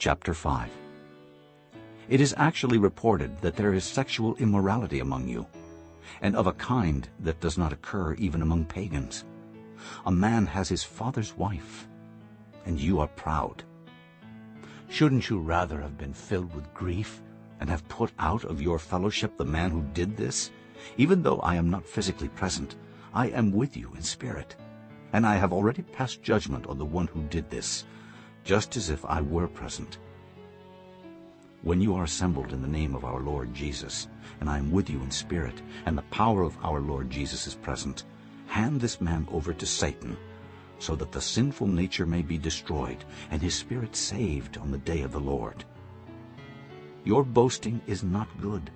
Chapter 5 It is actually reported that there is sexual immorality among you, and of a kind that does not occur even among pagans. A man has his father's wife, and you are proud. Shouldn't you rather have been filled with grief and have put out of your fellowship the man who did this? Even though I am not physically present, I am with you in spirit, and I have already passed judgment on the one who did this, just as if I were present. When you are assembled in the name of our Lord Jesus, and I am with you in spirit, and the power of our Lord Jesus is present, hand this man over to Satan, so that the sinful nature may be destroyed, and his spirit saved on the day of the Lord. Your boasting is not good.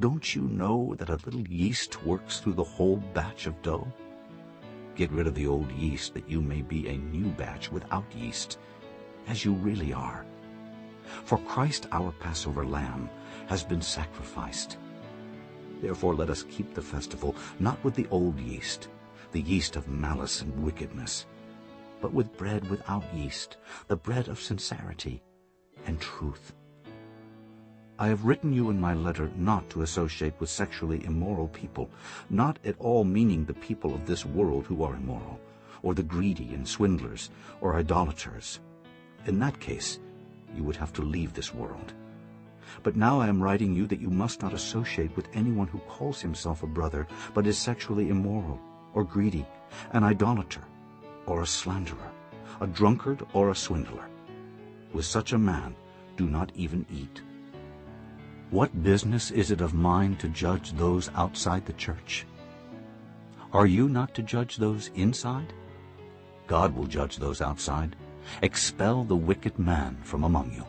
Don't you know that a little yeast works through the whole batch of dough? Get rid of the old yeast that you may be a new batch without yeast, as you really are. For Christ our Passover lamb has been sacrificed. Therefore let us keep the festival not with the old yeast, the yeast of malice and wickedness, but with bread without yeast, the bread of sincerity and truth. I have written you in my letter not to associate with sexually immoral people, not at all meaning the people of this world who are immoral, or the greedy and swindlers, or idolaters. In that case, you would have to leave this world. But now I am writing you that you must not associate with anyone who calls himself a brother, but is sexually immoral, or greedy, an idolater, or a slanderer, a drunkard, or a swindler. With such a man do not even eat. What business is it of mine to judge those outside the church? Are you not to judge those inside? God will judge those outside. Expel the wicked man from among you.